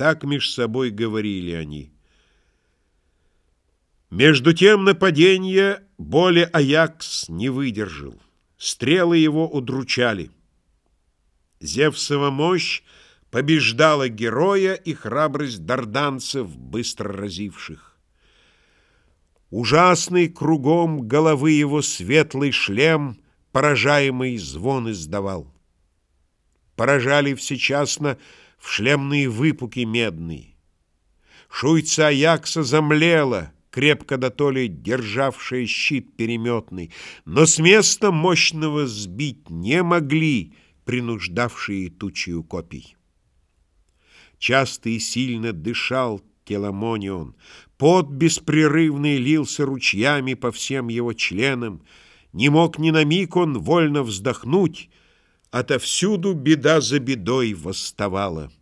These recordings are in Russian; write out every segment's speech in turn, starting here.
Так меж собой говорили они. Между тем нападения боли Аякс не выдержал. Стрелы его удручали. Зевсова мощь побеждала героя и храбрость дарданцев, быстро разивших. Ужасный кругом головы его светлый шлем, поражаемый звон издавал. Поражали всечасно в шлемные выпуки медные. Шуйца Аякса замлела, крепко дотоле державшая щит переметный, но с места мощного сбить не могли, принуждавшие тучью копий. Часто и сильно дышал Теламонион, пот беспрерывный лился ручьями по всем его членам, не мог ни на миг он вольно вздохнуть, Отовсюду беда за бедой восставала.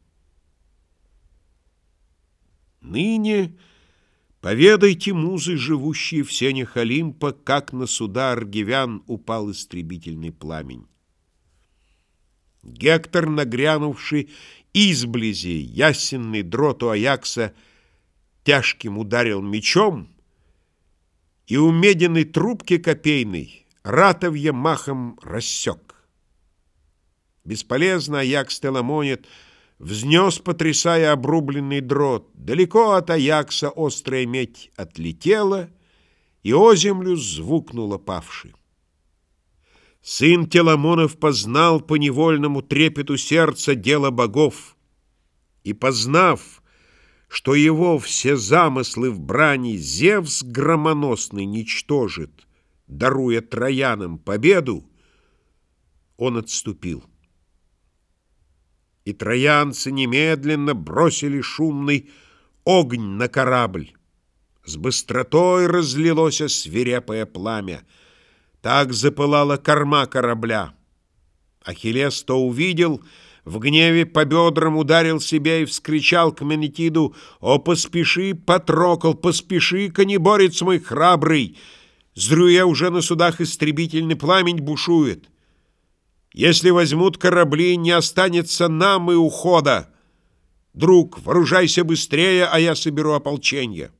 Ныне поведайте, музы, живущие в сенях Олимпа, Как на суда аргивян упал истребительный пламень. Гектор, нагрянувший изблизи ясенный дрот у Аякса, Тяжким ударил мечом, И у меденной трубки копейной Ратовье махом рассек. Бесполезно Аякс Теламонит Взнес, потрясая обрубленный дрот. Далеко от Аякса острая медь отлетела, И о землю звукнула павший. Сын Теламонов познал по невольному трепету сердца дело богов, И, познав, что его все замыслы в брани Зевс громоносный ничтожит, даруя троянам победу, он отступил. И троянцы немедленно бросили шумный огонь на корабль. С быстротой разлилось свирепое пламя. Так запылала корма корабля. Ахиллес то увидел, в гневе по бедрам ударил себя и вскричал к Менетиду «О, поспеши, Патрокол, поспеши, конеборец мой храбрый! Зрю уже на судах истребительный пламень бушует!» Если возьмут корабли, не останется нам и ухода. Друг, вооружайся быстрее, а я соберу ополчение.